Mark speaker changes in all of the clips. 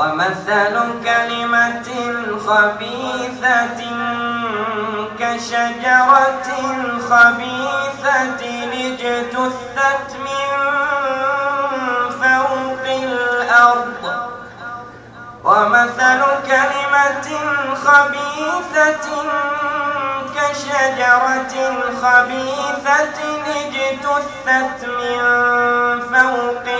Speaker 1: ومثل كلمة خبيثة كشجرة خبيثة اجتثت من فوق الأرض. ومثل كلمة خبيثة كشجرة خبيثة اجتثت من فوق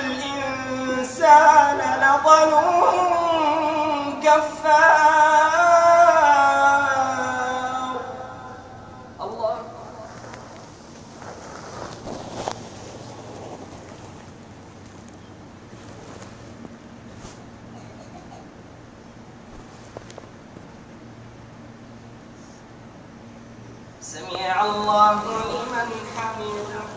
Speaker 1: الإنسان لظلوم كفار. الله. سمع الله لمن حمده.